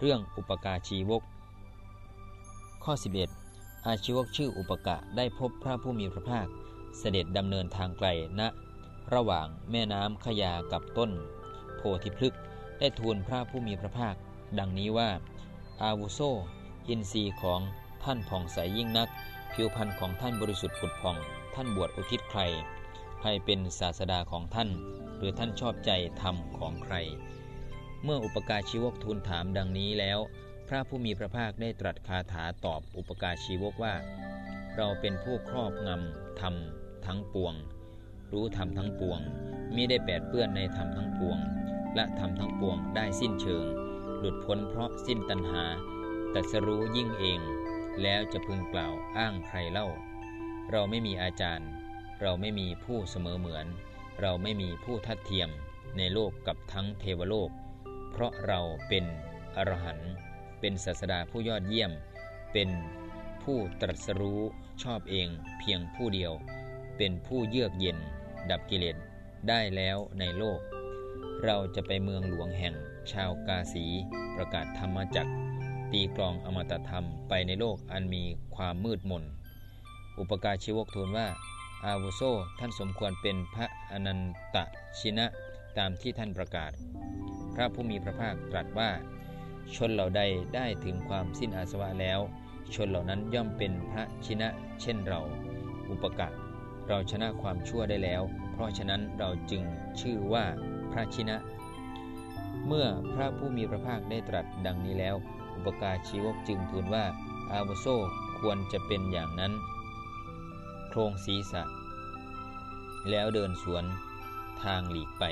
เรื่องอุปกาชีวก ข้อ 11 อาชีวกชื่ออุปกะได้พบพระผู้มีพระภาค เสด็จดำเนินทางไกลณระหว่างแม่น้ำขยากับต้น โพธิพฤกษ์ได้ทูลพระผู้มีพระภาค ดังนี้ว่า อาวุโซอินทรีย์ของท่านผ่องใสยยิ่งนัก ผิวพรรณของท่านบริสุทธิ์ผุดผ่อง ท่านบวชอุทิศใครให้เป็นศาสดาของท่าน หรือท่านชอบใจธรรมของใคร เมื่ออุปการชีวกทูลถามดังนี้แล้ว พระผู้มีพระภาคได้ตรัสคาถาตอบอุปการชีวกว่า เราเป็นผู้ครอบงำธรรมทั้งปวง รู้ธรรมทั้งปวงมิได้แปดเปื้อนในธรรมทั้งปวง และธรรมทั้งปวงได้สิ้นเชิง หลุดพ้นเพราะสิ้นตัณหาแต่สรู้ยิ่งเอง แล้วจะพึงกล่าวอ้างใครเล่า เราไม่มีอาจารย์ เราไม่มีผู้เสมอเหมือน เราไม่มีผู้ทัดเทียมในโลกกับทั้งเทวโลก เพราะเราเป็นอรหันต์เป็นศาสดาผู้ยอดเยี่ยม เป็นผู้ตรัสรู้ชอบเองเพียงผู้เดียว เป็นผู้เยือกเย็น ดับกิเลสได้แล้วในโลก เราจะไปเมืองหลวงแห่งชาวกาสีประกาศธรรมจักรตีกลองอมตะธรรมไปในโลกอันมีความมืดมน อุปการชีวกทูลว่า อาวุโสท่านสมควรเป็นพระอนันตชินะตามที่ท่านประกาศ พระผู้มีพระภาคตรัสว่า ชนเหล่าใดได้ถึงความสิ้นอาสวะแล้ว ชนเหล่านั้นย่อมเป็นพระชินะ เช่นเรา อุปกะเราชนะความชั่วได้แล้ว เพราะฉะนั้นเราจึงชื่อว่าพระชินะ เมื่อพระผู้มีพระภาคได้ตรัสดังนี้แล้ว อุปการชีวกจึงทูลว่า อาวุโสควรจะเป็นอย่างนั้น โครงศีรษะ แล้วเดินสวนทางหลีกไป